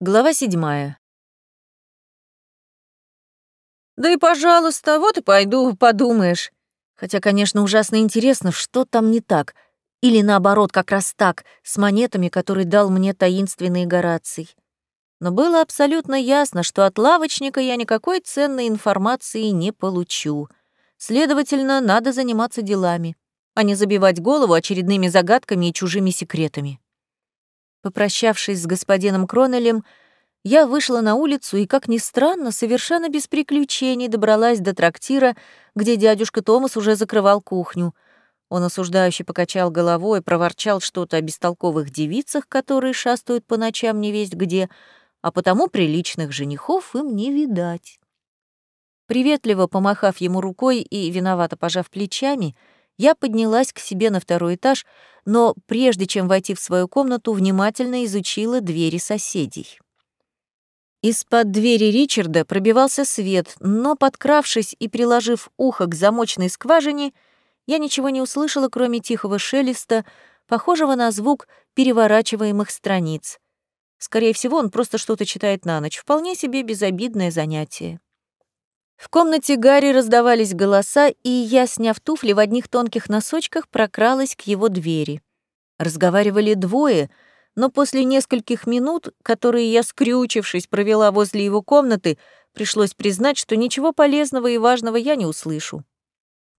Глава седьмая. «Да и пожалуйста, вот и пойду, подумаешь». Хотя, конечно, ужасно интересно, что там не так. Или наоборот, как раз так, с монетами, которые дал мне таинственный Гораций. Но было абсолютно ясно, что от лавочника я никакой ценной информации не получу. Следовательно, надо заниматься делами, а не забивать голову очередными загадками и чужими секретами. Попрощавшись с господином Кронелем, я вышла на улицу и, как ни странно, совершенно без приключений добралась до трактира, где дядюшка Томас уже закрывал кухню. Он осуждающе покачал головой, проворчал что-то о бестолковых девицах, которые шастают по ночам невесть где, а потому приличных женихов им не видать. Приветливо помахав ему рукой и виновато пожав плечами, я поднялась к себе на второй этаж, но прежде чем войти в свою комнату, внимательно изучила двери соседей. Из-под двери Ричарда пробивался свет, но, подкравшись и приложив ухо к замочной скважине, я ничего не услышала, кроме тихого шелеста, похожего на звук переворачиваемых страниц. Скорее всего, он просто что-то читает на ночь. Вполне себе безобидное занятие. В комнате Гарри раздавались голоса, и я, сняв туфли в одних тонких носочках, прокралась к его двери. Разговаривали двое, но после нескольких минут, которые я, скрючившись, провела возле его комнаты, пришлось признать, что ничего полезного и важного я не услышу.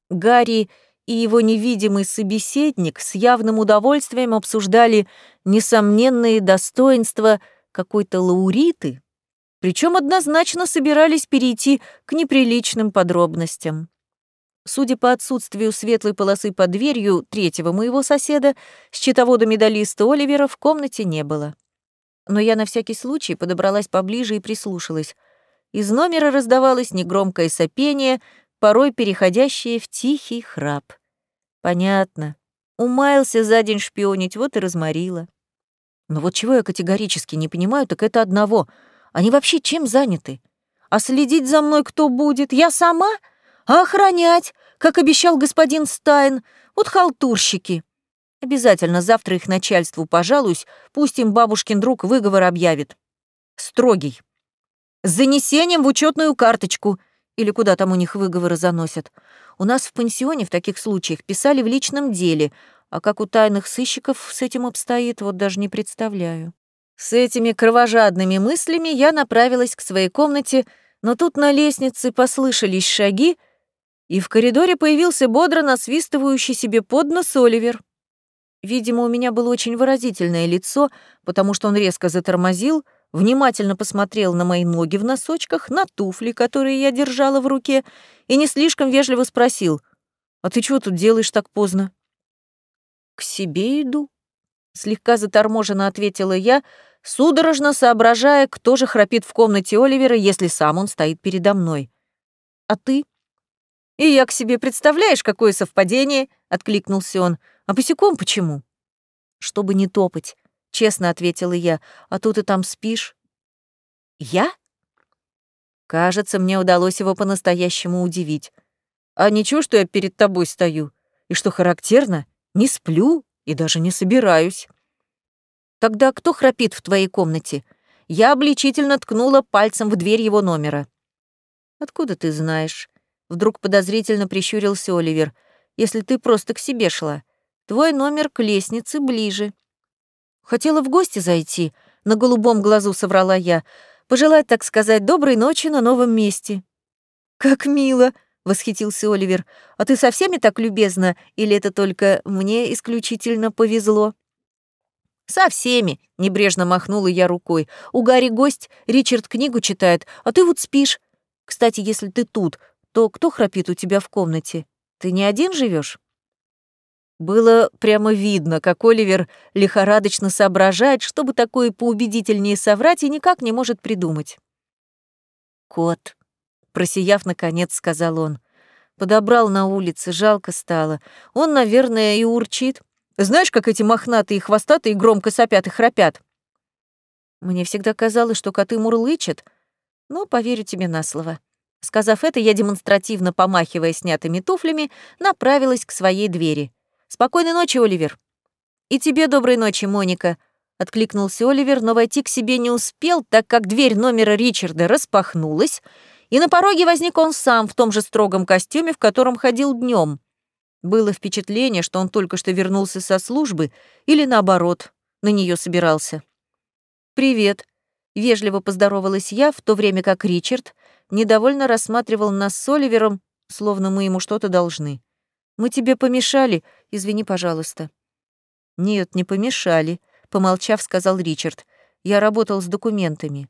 Гарри и его невидимый собеседник с явным удовольствием обсуждали несомненные достоинства какой-то лауриты, причем однозначно собирались перейти к неприличным подробностям. Судя по отсутствию светлой полосы под дверью третьего моего соседа, счетовода-медалиста Оливера в комнате не было. Но я на всякий случай подобралась поближе и прислушалась. Из номера раздавалось негромкое сопение, порой переходящее в тихий храп. Понятно. Умаялся за день шпионить, вот и разморила. Но вот чего я категорически не понимаю, так это одного — они вообще чем заняты? А следить за мной кто будет? Я сама? А охранять, как обещал господин Стайн? Вот халтурщики. Обязательно завтра их начальству пожалуюсь, пусть им бабушкин друг выговор объявит. Строгий. С занесением в учетную карточку. Или куда там у них выговоры заносят. У нас в пансионе в таких случаях писали в личном деле, а как у тайных сыщиков с этим обстоит, вот даже не представляю. С этими кровожадными мыслями я направилась к своей комнате, но тут на лестнице послышались шаги, и в коридоре появился бодро насвистывающий себе под нос Оливер. Видимо, у меня было очень выразительное лицо, потому что он резко затормозил, внимательно посмотрел на мои ноги в носочках, на туфли, которые я держала в руке, и не слишком вежливо спросил, «А ты чего тут делаешь так поздно?» «К себе иду», — слегка заторможенно ответила я, судорожно соображая, кто же храпит в комнате Оливера, если сам он стоит передо мной. «А ты?» «И я к себе представляешь, какое совпадение?» — откликнулся он. «А босиком почему?» «Чтобы не топать», — честно ответила я. «А тут и там спишь». «Я?» Кажется, мне удалось его по-настоящему удивить. «А ничего, что я перед тобой стою? И что характерно, не сплю и даже не собираюсь». «Тогда кто храпит в твоей комнате?» Я обличительно ткнула пальцем в дверь его номера. «Откуда ты знаешь?» Вдруг подозрительно прищурился Оливер. «Если ты просто к себе шла. Твой номер к лестнице ближе». «Хотела в гости зайти», — на голубом глазу соврала я. «Пожелать, так сказать, доброй ночи на новом месте». «Как мило!» — восхитился Оливер. «А ты со всеми так любезна, или это только мне исключительно повезло?» «Со всеми», — небрежно махнула я рукой. «У Гарри гость, Ричард книгу читает, а ты вот спишь. Кстати, если ты тут, то кто храпит у тебя в комнате? Ты не один живешь? Было прямо видно, как Оливер лихорадочно соображает, чтобы такое поубедительнее соврать, и никак не может придумать. «Кот», — просияв наконец, сказал он. Подобрал на улице, жалко стало. Он, наверное, и урчит. Знаешь, как эти мохнатые и хвостатые громко сопят и храпят? Мне всегда казалось, что коты мурлычат, но поверю тебе на слово. Сказав это, я демонстративно помахивая снятыми туфлями, направилась к своей двери. «Спокойной ночи, Оливер!» «И тебе доброй ночи, Моника!» откликнулся Оливер, но войти к себе не успел, так как дверь номера Ричарда распахнулась, и на пороге возник он сам в том же строгом костюме, в котором ходил днем. Было впечатление, что он только что вернулся со службы или, наоборот, на нее собирался. «Привет», — вежливо поздоровалась я, в то время как Ричард недовольно рассматривал нас с Оливером, словно мы ему что-то должны. «Мы тебе помешали? Извини, пожалуйста». «Нет, не помешали», — помолчав, сказал Ричард. «Я работал с документами».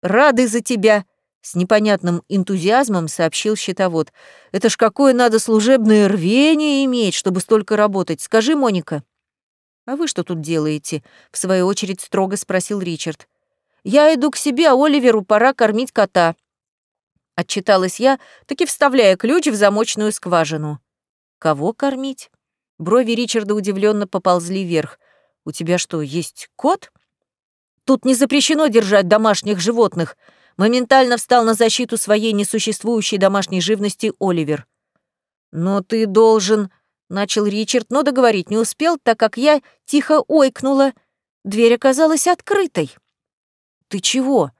«Рады за тебя!» — с непонятным энтузиазмом сообщил счетовод. «Это ж какое надо служебное рвение иметь, чтобы столько работать. Скажи, Моника». «А вы что тут делаете?» — в свою очередь строго спросил Ричард. «Я иду к себе, а Оливеру пора кормить кота». Отчиталась я, таки вставляя ключ в замочную скважину. «Кого кормить?» Брови Ричарда удивленно поползли вверх. «У тебя что, есть кот?» «Тут не запрещено держать домашних животных», моментально встал на защиту своей несуществующей домашней живности Оливер. «Но ты должен...» Начал Ричард, но договорить не успел, так как я тихо ойкнула. Дверь оказалась открытой. «Ты чего?»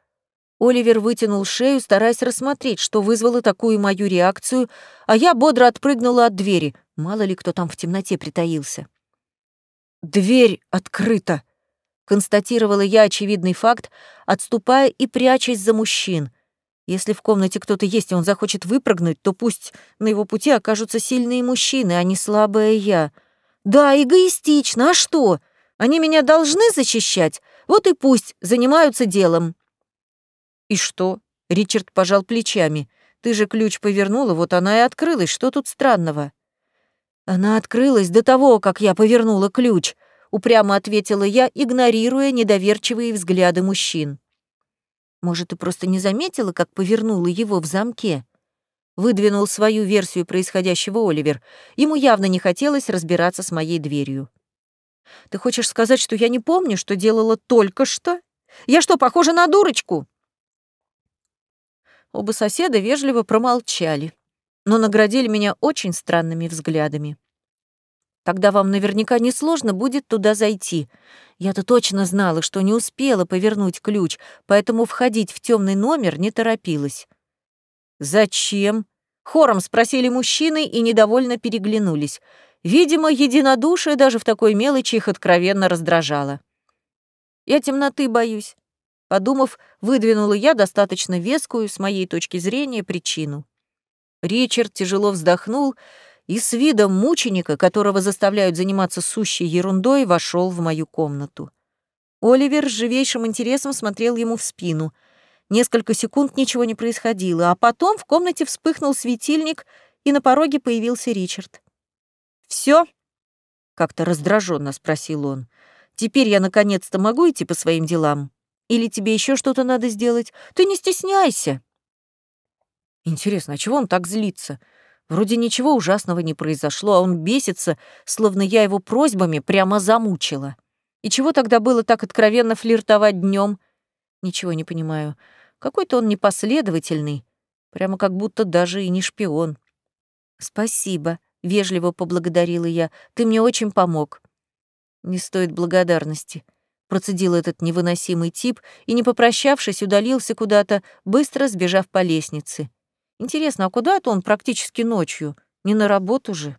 Оливер вытянул шею, стараясь рассмотреть, что вызвало такую мою реакцию, а я бодро отпрыгнула от двери. Мало ли кто там в темноте притаился. «Дверь открыта!» — констатировала я очевидный факт, отступая и прячась за мужчин. Если в комнате кто-то есть, и он захочет выпрыгнуть, то пусть на его пути окажутся сильные мужчины, а не слабая я. Да, эгоистично, а что? Они меня должны защищать? Вот и пусть занимаются делом. И что? Ричард пожал плечами. Ты же ключ повернула, вот она и открылась. Что тут странного? Она открылась до того, как я повернула ключ, упрямо ответила я, игнорируя недоверчивые взгляды мужчин. Может, ты просто не заметила, как повернула его в замке? Выдвинул свою версию происходящего Оливер. Ему явно не хотелось разбираться с моей дверью. Ты хочешь сказать, что я не помню, что делала только что? Я что, похожа на дурочку? Оба соседа вежливо промолчали, но наградили меня очень странными взглядами. Тогда вам наверняка несложно будет туда зайти. Я-то точно знала, что не успела повернуть ключ, поэтому входить в темный номер не торопилась. «Зачем?» — хором спросили мужчины и недовольно переглянулись. Видимо, единодушие даже в такой мелочи их откровенно раздражало. «Я темноты боюсь», — подумав, выдвинула я достаточно вескую, с моей точки зрения, причину. Ричард тяжело вздохнул и с видом мученика, которого заставляют заниматься сущей ерундой, вошел в мою комнату. Оливер с живейшим интересом смотрел ему в спину. Несколько секунд ничего не происходило, а потом в комнате вспыхнул светильник, и на пороге появился Ричард. Все? как-то раздраженно спросил он. «Теперь я наконец-то могу идти по своим делам? Или тебе еще что-то надо сделать? Ты не стесняйся!» Интересно, а чего он так злится? Вроде ничего ужасного не произошло, а он бесится, словно я его просьбами прямо замучила. И чего тогда было так откровенно флиртовать днем? Ничего не понимаю. Какой-то он непоследовательный, прямо как будто даже и не шпион. «Спасибо», — вежливо поблагодарила я, — «ты мне очень помог». «Не стоит благодарности», — процедил этот невыносимый тип и, не попрощавшись, удалился куда-то, быстро сбежав по лестнице. Интересно, а куда это он практически ночью? Не на работу же?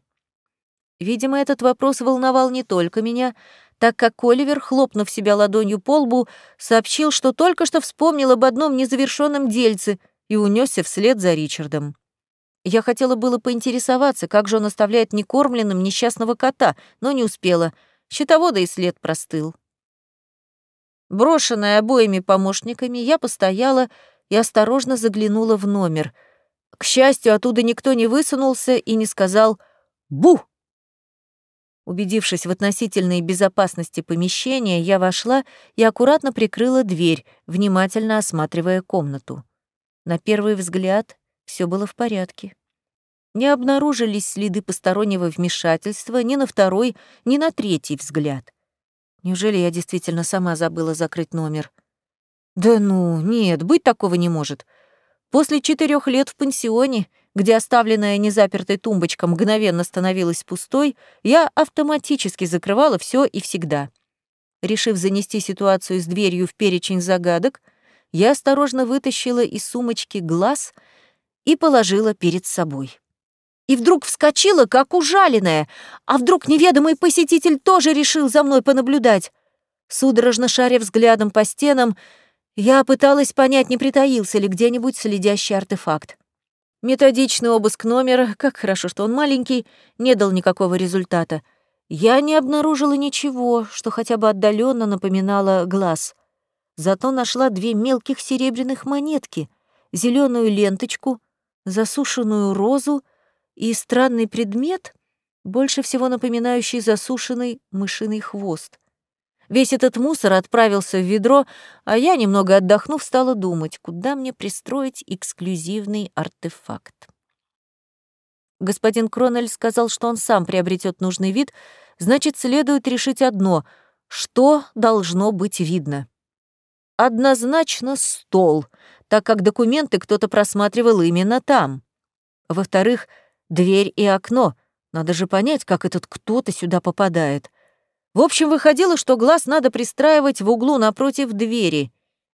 Видимо, этот вопрос волновал не только меня, так как Оливер, хлопнув себя ладонью по лбу, сообщил, что только что вспомнил об одном незавершенном дельце и унесся вслед за Ричардом. Я хотела было поинтересоваться, как же он оставляет некормленным несчастного кота, но не успела. Щитовода и след простыл. Брошенная обоими помощниками, я постояла и осторожно заглянула в номер — к счастью, оттуда никто не высунулся и не сказал «Бу!». Убедившись в относительной безопасности помещения, я вошла и аккуратно прикрыла дверь, внимательно осматривая комнату. На первый взгляд все было в порядке. Не обнаружились следы постороннего вмешательства ни на второй, ни на третий взгляд. Неужели я действительно сама забыла закрыть номер? Да ну, нет, быть такого не может. После четырех лет в пансионе, где оставленная незапертой тумбочка мгновенно становилась пустой, я автоматически закрывала все и всегда. Решив занести ситуацию с дверью в перечень загадок, я осторожно вытащила из сумочки глаз и положила перед собой. И вдруг вскочила, как ужаленная. А вдруг неведомый посетитель тоже решил за мной понаблюдать? Судорожно шаря взглядом по стенам, я пыталась понять, не притаился ли где-нибудь следящий артефакт. Методичный обыск номера, как хорошо, что он маленький, не дал никакого результата. Я не обнаружила ничего, что хотя бы отдаленно напоминало глаз. Зато нашла две мелких серебряных монетки, зеленую ленточку, засушенную розу и странный предмет, больше всего напоминающий засушенный мышиный хвост. Весь этот мусор отправился в ведро, а я, немного отдохнув, стала думать, куда мне пристроить эксклюзивный артефакт. Господин Кронель сказал, что он сам приобретет нужный вид, значит, следует решить одно — что должно быть видно. Однозначно стол, так как документы кто-то просматривал именно там. Во-вторых, дверь и окно. Надо же понять, как этот кто-то сюда попадает. В общем, выходило, что глаз надо пристраивать в углу напротив двери.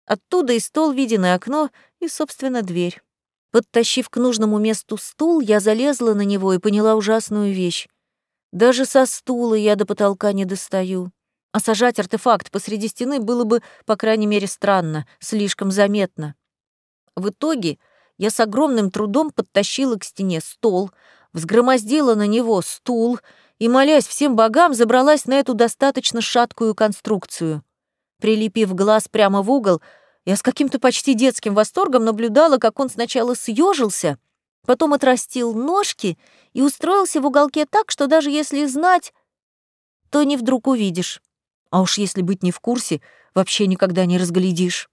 Оттуда и стол виден, и окно, и, собственно, дверь. Подтащив к нужному месту стул, я залезла на него и поняла ужасную вещь. Даже со стула я до потолка не достаю. А сажать артефакт посреди стены было бы, по крайней мере, странно, слишком заметно. В итоге я с огромным трудом подтащила к стене стол, взгромоздила на него стул и, молясь всем богам, забралась на эту достаточно шаткую конструкцию. Прилепив глаз прямо в угол, я с каким-то почти детским восторгом наблюдала, как он сначала съежился, потом отрастил ножки и устроился в уголке так, что даже если знать, то не вдруг увидишь. А уж если быть не в курсе, вообще никогда не разглядишь.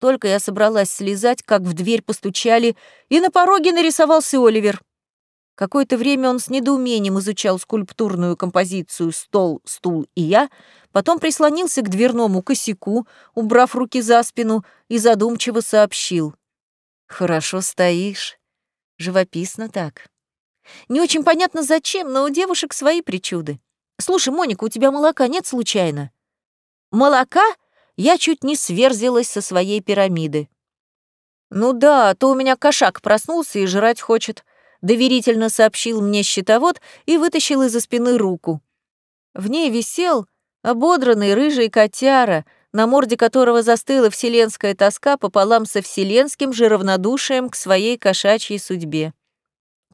Только я собралась слезать, как в дверь постучали, и на пороге нарисовался Оливер. Какое-то время он с недоумением изучал скульптурную композицию «Стол, стул и я», потом прислонился к дверному косяку, убрав руки за спину, и задумчиво сообщил. «Хорошо стоишь. Живописно так. Не очень понятно, зачем, но у девушек свои причуды. Слушай, Моника, у тебя молока нет случайно? Молока? Я чуть не сверзилась со своей пирамиды. Ну да, а то у меня кошак проснулся и жрать хочет, доверительно сообщил мне щитовод и вытащил из-за спины руку. В ней висел ободранный рыжий котяра, на морде которого застыла вселенская тоска пополам со вселенским же равнодушием к своей кошачьей судьбе.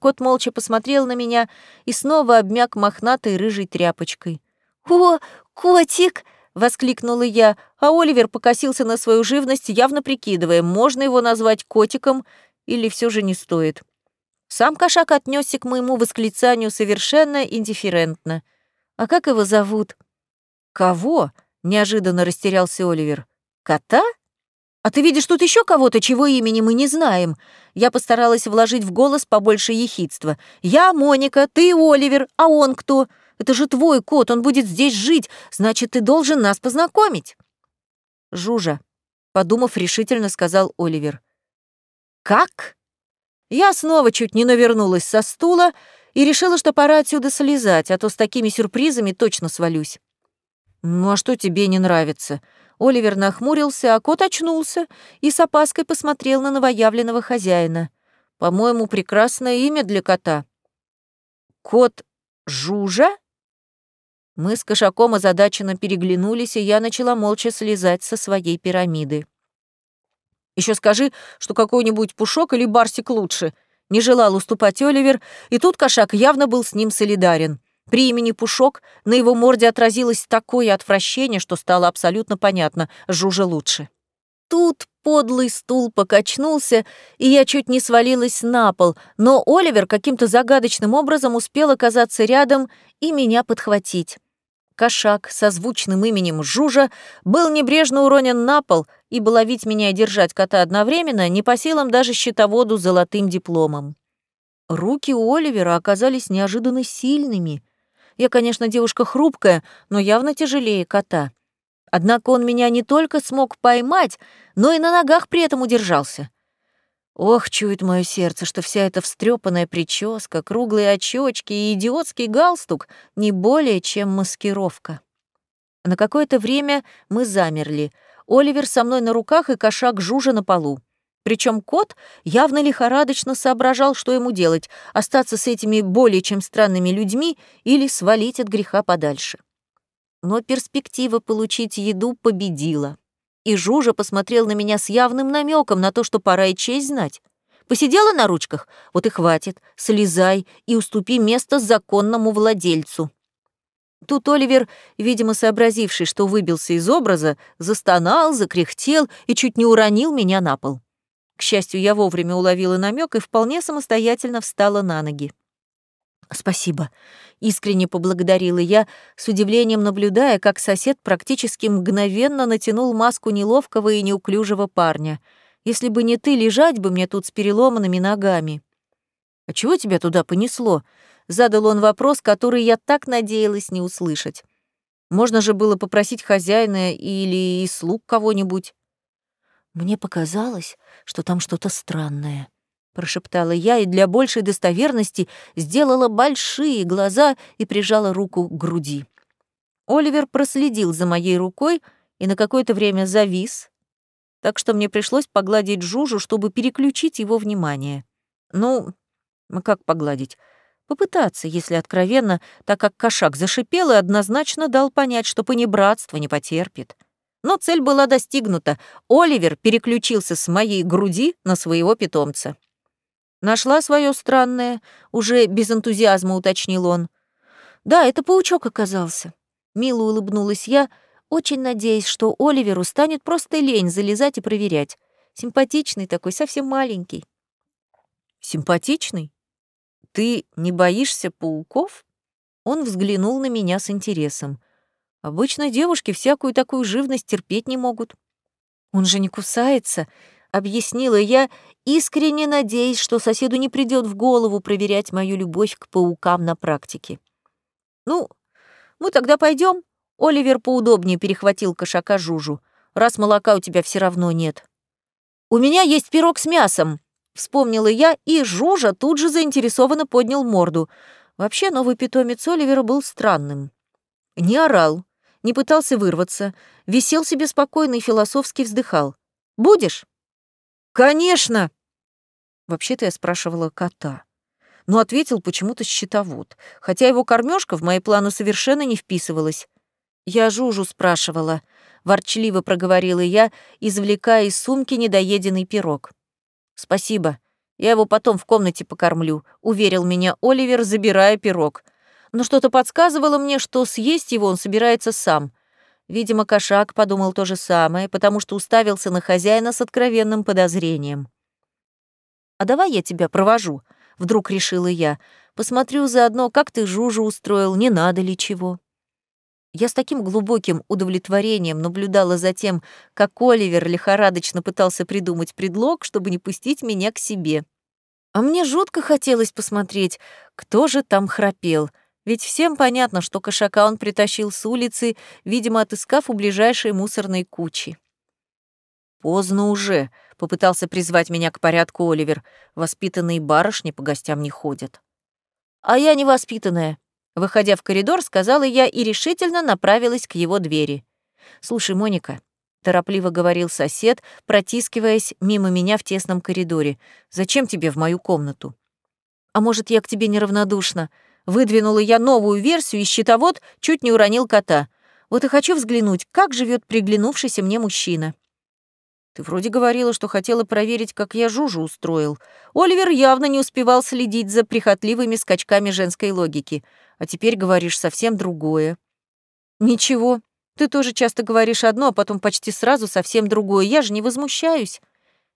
Кот молча посмотрел на меня и снова обмяк мохнатой рыжей тряпочкой. «О, котик!» — воскликнула я, а Оливер покосился на свою живность, явно прикидывая, можно его назвать котиком или все же не стоит. Сам кошак отнесся к моему восклицанию совершенно индифферентно. «А как его зовут?» «Кого?» — неожиданно растерялся Оливер. «Кота?» «А ты видишь тут еще кого-то, чего имени мы не знаем?» Я постаралась вложить в голос побольше ехидства. «Я Моника, ты Оливер, а он кто? Это же твой кот, он будет здесь жить, значит, ты должен нас познакомить». «Жужа», — подумав, решительно сказал Оливер. «Как?» Я снова чуть не навернулась со стула и решила, что пора отсюда слезать, а то с такими сюрпризами точно свалюсь. «Ну а что тебе не нравится?» Оливер нахмурился, а кот очнулся и с опаской посмотрел на новоявленного хозяина. «По-моему, прекрасное имя для кота». «Кот Жужа?» Мы с кошаком озадаченно переглянулись, и я начала молча слезать со своей пирамиды. Еще скажи, что какой-нибудь пушок или барсик лучше», — не желал уступать Оливер, и тут кошак явно был с ним солидарен. При имени Пушок на его морде отразилось такое отвращение, что стало абсолютно понятно — Жужа лучше. Тут подлый стул покачнулся, и я чуть не свалилась на пол, но Оливер каким-то загадочным образом успел оказаться рядом и меня подхватить. Кошак со звучным именем Жужа был небрежно уронен на пол, и ловить меня и держать кота одновременно не по силам даже счетоводу с золотым дипломом. Руки у Оливера оказались неожиданно сильными, я, конечно, девушка хрупкая, но явно тяжелее кота. Однако он меня не только смог поймать, но и на ногах при этом удержался. Ох, чует мое сердце, что вся эта встрепанная прическа, круглые очечки и идиотский галстук не более чем маскировка. На какое-то время мы замерли. Оливер со мной на руках и кошак Жужа на полу. Причем кот явно лихорадочно соображал, что ему делать — остаться с этими более чем странными людьми или свалить от греха подальше. Но перспектива получить еду победила. И Жужа посмотрел на меня с явным намеком на то, что пора и честь знать. Посидела на ручках? Вот и хватит. Слезай и уступи место законному владельцу. Тут Оливер, видимо, сообразивший, что выбился из образа, застонал, закряхтел и чуть не уронил меня на пол. К счастью, я вовремя уловила намек и вполне самостоятельно встала на ноги. «Спасибо», — искренне поблагодарила я, с удивлением наблюдая, как сосед практически мгновенно натянул маску неловкого и неуклюжего парня. «Если бы не ты, лежать бы мне тут с переломанными ногами». «А чего тебя туда понесло?» — задал он вопрос, который я так надеялась не услышать. «Можно же было попросить хозяина или слуг кого-нибудь». Мне показалось, что там что-то странное, прошептала я и для большей достоверности сделала большие глаза и прижала руку к груди. Оливер проследил за моей рукой и на какое-то время завис, так что мне пришлось погладить Жужу, чтобы переключить его внимание. Ну, как погладить? Попытаться, если откровенно, так как кошак зашипел и однозначно дал понять, что понебратство не потерпит. Но цель была достигнута. Оливер переключился с моей груди на своего питомца. Нашла свое странное, уже без энтузиазма уточнил он. Да, это паучок оказался. Мило улыбнулась я, очень надеясь, что Оливеру станет просто лень залезать и проверять. Симпатичный такой, совсем маленький. Симпатичный? Ты не боишься пауков? Он взглянул на меня с интересом. Обычно девушки всякую такую живность терпеть не могут. Он же не кусается, объяснила я, искренне надеясь, что соседу не придет в голову проверять мою любовь к паукам на практике. Ну, мы тогда пойдем. Оливер поудобнее перехватил кошака Жужу. Раз молока у тебя все равно нет. У меня есть пирог с мясом, вспомнила я, и Жужа тут же заинтересованно поднял морду. Вообще новый питомец Оливера был странным. Не орал, не пытался вырваться, висел себе спокойно и философски вздыхал. «Будешь?» «Конечно!» Вообще-то я спрашивала кота. Но ответил почему-то счетовод, хотя его кормежка в мои планы совершенно не вписывалась. «Я Жужу спрашивала», — ворчливо проговорила я, извлекая из сумки недоеденный пирог. «Спасибо. Я его потом в комнате покормлю», — уверил меня Оливер, забирая пирог — но что-то подсказывало мне, что съесть его он собирается сам. Видимо, кошак подумал то же самое, потому что уставился на хозяина с откровенным подозрением. «А давай я тебя провожу», — вдруг решила я. «Посмотрю заодно, как ты Жужу устроил, не надо ли чего». Я с таким глубоким удовлетворением наблюдала за тем, как Оливер лихорадочно пытался придумать предлог, чтобы не пустить меня к себе. А мне жутко хотелось посмотреть, кто же там храпел — ведь всем понятно, что кошака он притащил с улицы, видимо, отыскав у ближайшей мусорной кучи. «Поздно уже», — попытался призвать меня к порядку Оливер. «Воспитанные барышни по гостям не ходят». «А я не воспитанная», — выходя в коридор, сказала я и решительно направилась к его двери. «Слушай, Моника», — торопливо говорил сосед, протискиваясь мимо меня в тесном коридоре, «зачем тебе в мою комнату?» «А может, я к тебе неравнодушна?» Выдвинула я новую версию, и щитовод чуть не уронил кота. Вот и хочу взглянуть, как живет приглянувшийся мне мужчина. Ты вроде говорила, что хотела проверить, как я Жужу устроил. Оливер явно не успевал следить за прихотливыми скачками женской логики. А теперь говоришь совсем другое. Ничего, ты тоже часто говоришь одно, а потом почти сразу совсем другое. Я же не возмущаюсь.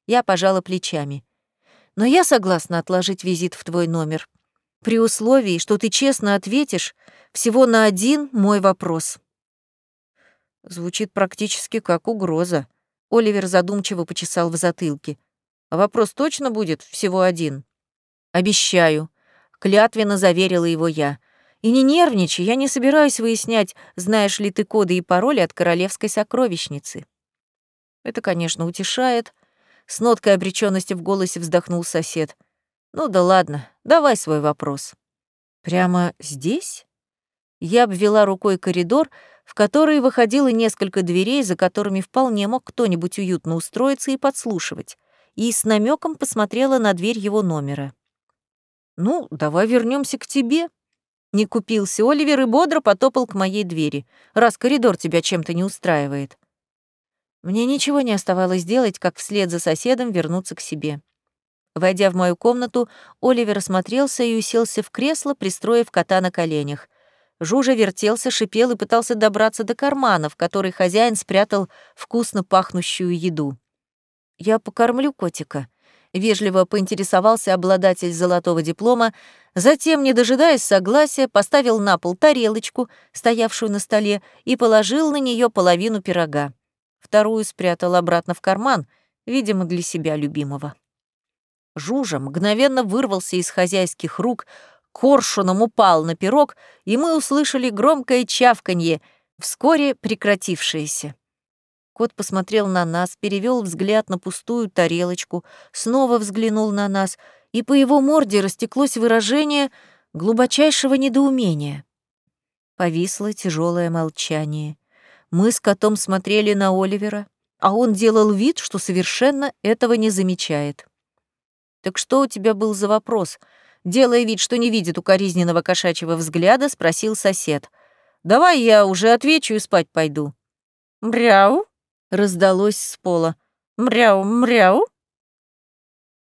Я пожала плечами. Но я согласна отложить визит в твой номер при условии, что ты честно ответишь всего на один мой вопрос. Звучит практически как угроза. Оливер задумчиво почесал в затылке. А вопрос точно будет всего один? Обещаю. Клятвенно заверила его я. И не нервничай, я не собираюсь выяснять, знаешь ли ты коды и пароли от королевской сокровищницы. Это, конечно, утешает. С ноткой обреченности в голосе вздохнул сосед. Ну да ладно, давай свой вопрос. Прямо здесь? Я обвела рукой коридор, в который выходило несколько дверей, за которыми вполне мог кто-нибудь уютно устроиться и подслушивать, и с намеком посмотрела на дверь его номера. «Ну, давай вернемся к тебе», не купился Оливер и бодро потопал к моей двери, раз коридор тебя чем-то не устраивает. Мне ничего не оставалось делать, как вслед за соседом вернуться к себе. Войдя в мою комнату, Оливер осмотрелся и уселся в кресло, пристроив кота на коленях. Жужа вертелся, шипел и пытался добраться до кармана, в который хозяин спрятал вкусно пахнущую еду. «Я покормлю котика», — вежливо поинтересовался обладатель золотого диплома, затем, не дожидаясь согласия, поставил на пол тарелочку, стоявшую на столе, и положил на нее половину пирога. Вторую спрятал обратно в карман, видимо, для себя любимого. Жужа мгновенно вырвался из хозяйских рук, коршуном упал на пирог, и мы услышали громкое чавканье, вскоре прекратившееся. Кот посмотрел на нас, перевел взгляд на пустую тарелочку, снова взглянул на нас, и по его морде растеклось выражение глубочайшего недоумения. Повисло тяжелое молчание. Мы с котом смотрели на Оливера, а он делал вид, что совершенно этого не замечает. «Так что у тебя был за вопрос?» Делая вид, что не видит укоризненного кошачьего взгляда, спросил сосед. «Давай я уже отвечу и спать пойду». «Мряу?» раздалось с пола. «Мряу, мряу!»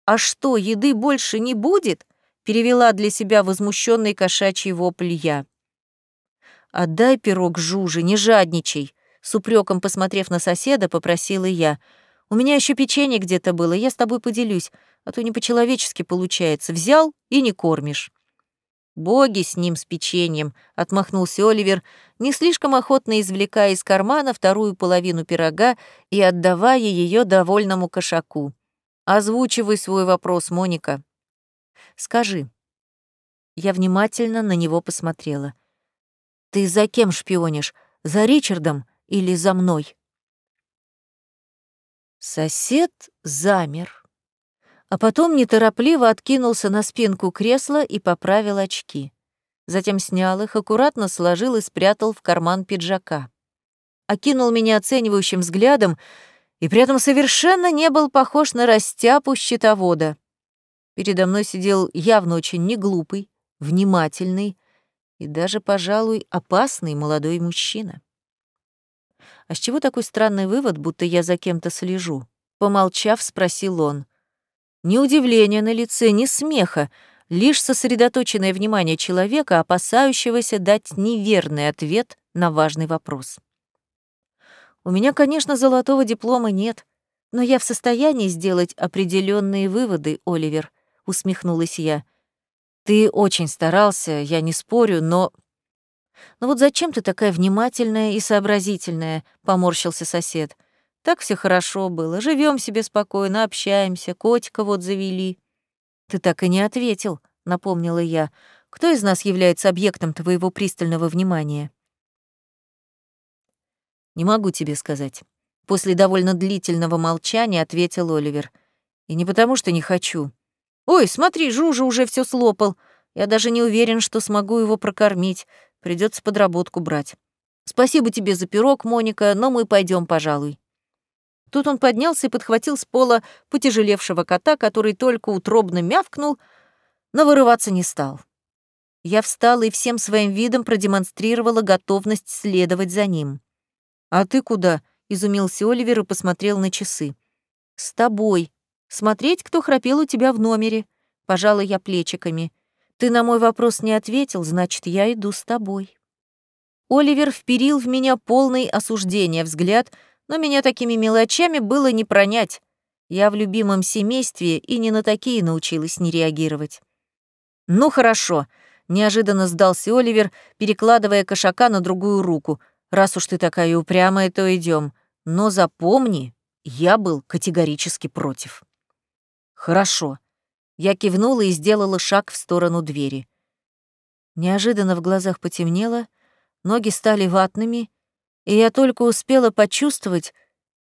«А что, еды больше не будет?» — перевела для себя возмущенный кошачий вопль я. «Отдай пирог Жуже, не жадничай!» С упреком посмотрев на соседа, попросила я. «У меня еще печенье где-то было, я с тобой поделюсь, а то не по-человечески получается. Взял и не кормишь». «Боги с ним, с печеньем», — отмахнулся Оливер, не слишком охотно извлекая из кармана вторую половину пирога и отдавая ее довольному кошаку. «Озвучивай свой вопрос, Моника». «Скажи». Я внимательно на него посмотрела. «Ты за кем шпионишь? За Ричардом или за мной?» Сосед замер а потом неторопливо откинулся на спинку кресла и поправил очки. Затем снял их, аккуратно сложил и спрятал в карман пиджака. Окинул меня оценивающим взглядом и при этом совершенно не был похож на растяпу щитовода. Передо мной сидел явно очень неглупый, внимательный и даже, пожалуй, опасный молодой мужчина. «А с чего такой странный вывод, будто я за кем-то слежу?» Помолчав, спросил он. Ни удивления на лице, ни смеха, лишь сосредоточенное внимание человека, опасающегося дать неверный ответ на важный вопрос. У меня, конечно, золотого диплома нет, но я в состоянии сделать определенные выводы, Оливер, усмехнулась я. Ты очень старался, я не спорю, но... «Ну вот зачем ты такая внимательная и сообразительная?» — поморщился сосед. — так все хорошо было. Живем себе спокойно, общаемся, котика вот завели. Ты так и не ответил, напомнила я. Кто из нас является объектом твоего пристального внимания? Не могу тебе сказать. После довольно длительного молчания ответил Оливер. И не потому, что не хочу. Ой, смотри, Жужа уже все слопал. Я даже не уверен, что смогу его прокормить. Придется подработку брать. Спасибо тебе за пирог, Моника, но мы пойдем, пожалуй. Тут он поднялся и подхватил с пола потяжелевшего кота, который только утробно мявкнул, но вырываться не стал. Я встала и всем своим видом продемонстрировала готовность следовать за ним. «А ты куда?» — изумился Оливер и посмотрел на часы. «С тобой. Смотреть, кто храпел у тебя в номере». Пожала я плечиками. «Ты на мой вопрос не ответил, значит, я иду с тобой». Оливер вперил в меня полный осуждения взгляд — но меня такими мелочами было не пронять. Я в любимом семействе и не на такие научилась не реагировать. «Ну хорошо», — неожиданно сдался Оливер, перекладывая кошака на другую руку. «Раз уж ты такая упрямая, то идем. Но запомни, я был категорически против». «Хорошо». Я кивнула и сделала шаг в сторону двери. Неожиданно в глазах потемнело, ноги стали ватными, и я только успела почувствовать,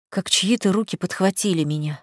как чьи-то руки подхватили меня.